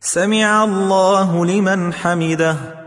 سمع الله لمن حمده